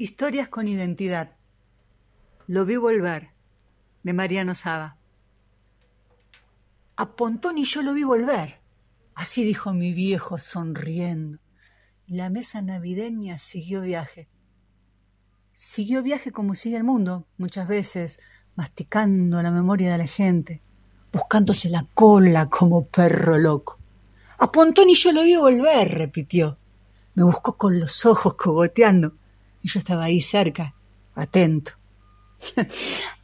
Historias con identidad. Lo vi volver, de Mariano Saba. A Pontón y yo lo vi volver, así dijo mi viejo sonriendo. La mesa navideña siguió viaje. Siguió viaje como sigue el mundo, muchas veces, masticando la memoria de la gente, buscándose la cola como perro loco. A y yo lo vi volver, repitió. Me buscó con los ojos cogoteando y yo estaba ahí cerca, atento.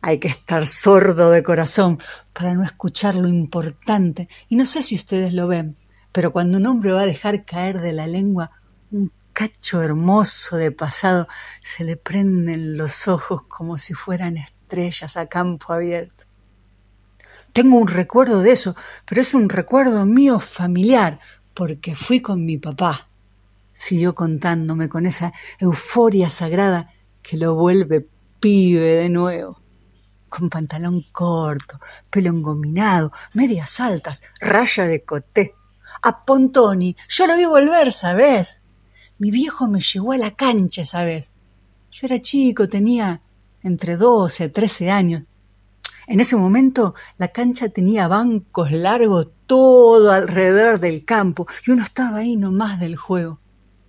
Hay que estar sordo de corazón para no escuchar lo importante. Y no sé si ustedes lo ven, pero cuando un hombre va a dejar caer de la lengua un cacho hermoso de pasado, se le prenden los ojos como si fueran estrellas a campo abierto. Tengo un recuerdo de eso, pero es un recuerdo mío familiar, porque fui con mi papá siguió contándome con esa euforia sagrada que lo vuelve pibe de nuevo. Con pantalón corto, pelo engominado, medias altas, raya de coté. A Pontoni, yo lo vi volver, ¿sabes? Mi viejo me llevó a la cancha, ¿sabes? Yo era chico, tenía entre doce, trece años. En ese momento la cancha tenía bancos largos todo alrededor del campo y uno estaba ahí nomás del juego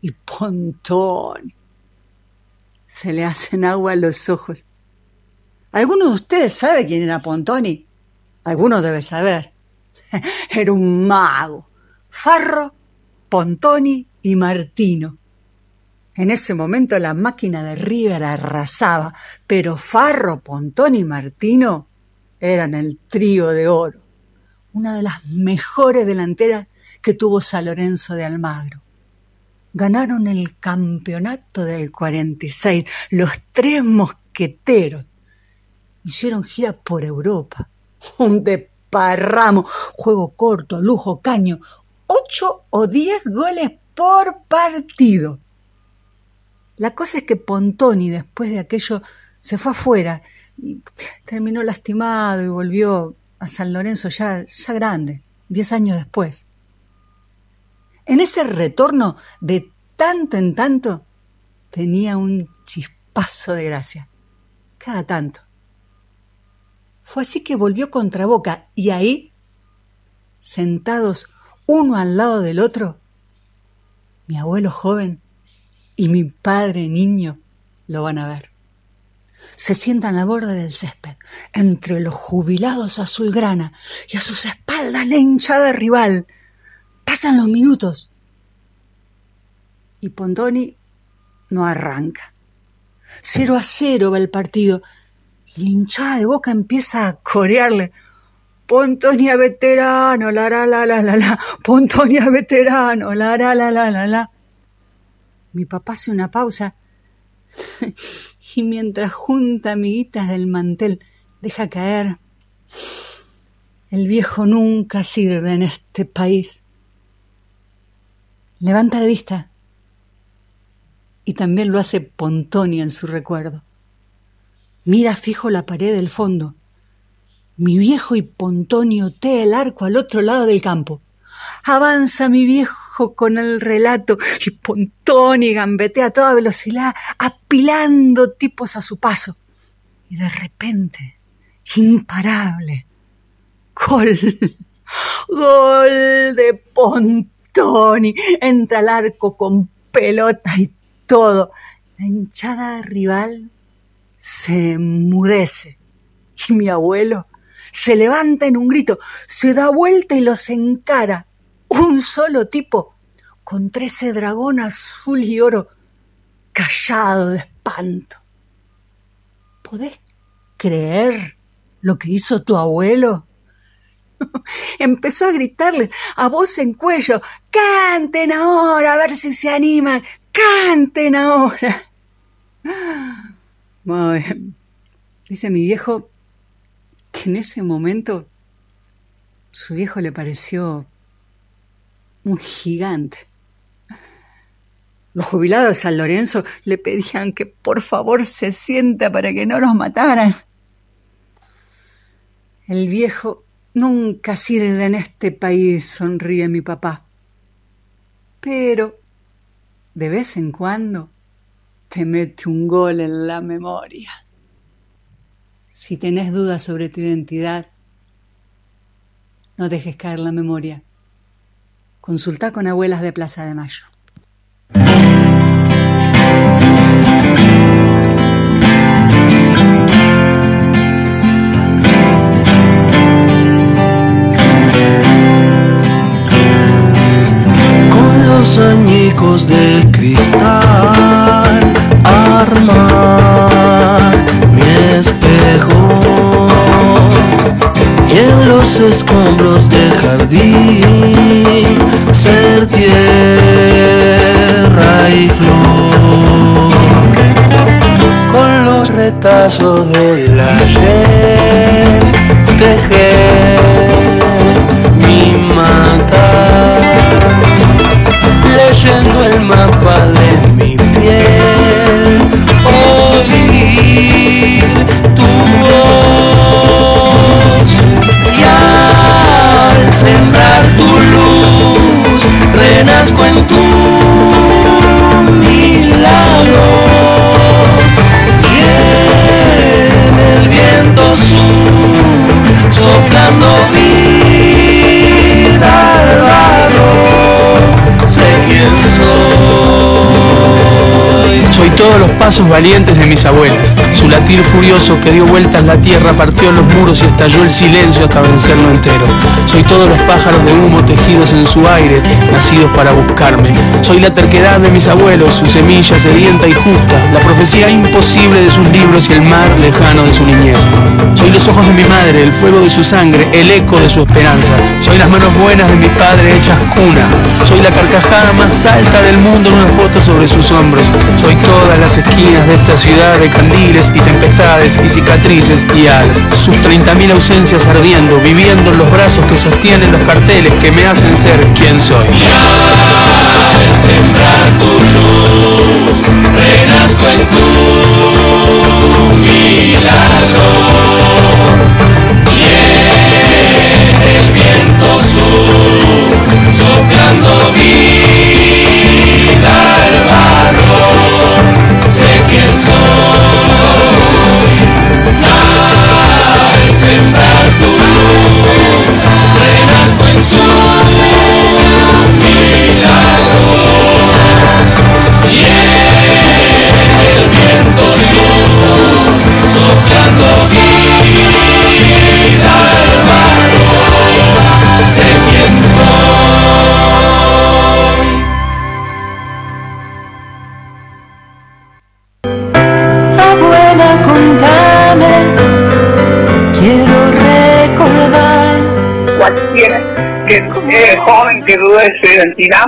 y Pontón. Se le hacen agua a los ojos. ¿Alguno de ustedes sabe quién era Pontoni? Alguno debe saber. Era un mago. Farro, Pontoni y Martino. En ese momento la máquina de River arrasaba, pero Farro, Pontoni y Martino eran el trío de oro, una de las mejores delanteras que tuvo San Lorenzo de Almagro ganaron el campeonato del 46, los tres mosqueteros. Hicieron gira por Europa, un deparramo, juego corto, lujo, caño, ocho o diez goles por partido. La cosa es que Pontoni después de aquello se fue afuera y terminó lastimado y volvió a San Lorenzo ya, ya grande, diez años después. En ese retorno de tanto en tanto tenía un chispazo de gracia, cada tanto. Fue así que volvió contra Boca y ahí, sentados uno al lado del otro, mi abuelo joven y mi padre niño lo van a ver. Se sientan a la borda del césped, entre los jubilados azulgrana y a sus espaldas la hinchada rival. Pasan los minutos y Pontoni no arranca. Cero a cero va el partido y la hinchada de boca empieza a corearle. Pontonia veterano, la la la la la la, Pontonia veterano, la la la la la la. Mi papá hace una pausa y mientras junta amiguitas del mantel deja caer. El viejo nunca sirve en este país. Levanta la vista y también lo hace Pontonio en su recuerdo. Mira fijo la pared del fondo. Mi viejo y Pontonio tea el arco al otro lado del campo. Avanza mi viejo con el relato y Pontoni gambetea a toda velocidad, apilando tipos a su paso. Y de repente, imparable, gol, gol de Pontoni. Entra al arco con pelota y todo. La hinchada rival se enmudece y mi abuelo se levanta en un grito, se da vuelta y los encara. Un solo tipo con trece dragón azul y oro, callado de espanto. ¿Podés creer lo que hizo tu abuelo? Empezó a gritarle a voz en cuello, canten ahora a ver si se animan, canten ahora. Dice mi viejo que en ese momento su viejo le pareció un gigante. Los jubilados de San Lorenzo le pedían que por favor se sienta para que no los mataran. El viejo nunca sirve en este país, sonríe mi papá. Pero de vez en cuando te mete un gol en la memoria. Si tenés dudas sobre tu identidad, no dejes caer la memoria. Consulta con abuelas de Plaza de Mayo. Añicos del cristal. Armar mi espejo. Y en los escombros del jardín ser tierra y flor. Con los retazos del ayer tejer leyendo el mapa de mi piel. Oír tu voz y al sembrar tu luz renazco en tu soy. Todos los pasos valientes de mis abuelas. Su latir furioso que dio vueltas la tierra, partió los muros y estalló el silencio hasta vencerlo entero. Soy todos los pájaros de humo tejidos en su aire, nacidos para buscarme. Soy la terquedad de mis abuelos, su semilla sedienta y justa, la profecía imposible de sus libros y el mar lejano de su niñez. Soy los ojos de mi madre, el fuego de su sangre, el eco de su esperanza. Soy las manos buenas de mi padre hechas cuna. Soy la carcajada más alta del mundo en una foto sobre sus hombros. Soy todas las esquinas de esta ciudad de candiles y tempestades y cicatrices y alas. Sus 30.000 ausencias ardiendo, viviendo en los brazos que sostienen los carteles que me hacen ser quien soy. al sembrar tu luz, renazco en tu milagro. Cualquier que, eh, joven que dude de su identidad,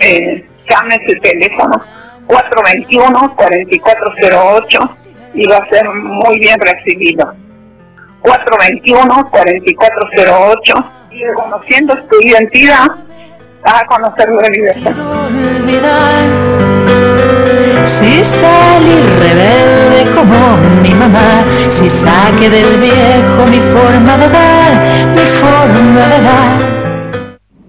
eh, llame ese teléfono 421-4408 y va a ser muy bien recibido. 421-4408 y reconociendo tu identidad, vas a conocer la libertad. Si salí rebelde como mi mamá, si saqué del viejo mi forma de dar, mi forma de dar.